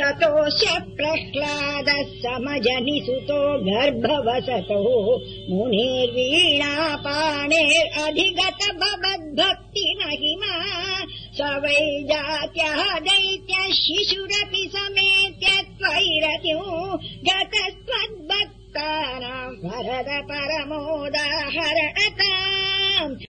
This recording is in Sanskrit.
ततोऽस्य प्रह्लादः समजनिसुतो गर्भवसतो। मुनिर्वीणापाणेरधिगत भवद्भक्ति महिमा वै जात्यः दैत्यः शिशुरपि समेत्य त्वैरतिम् गतस्त्वद्भक्तानाम् भरद परमोदाहरकत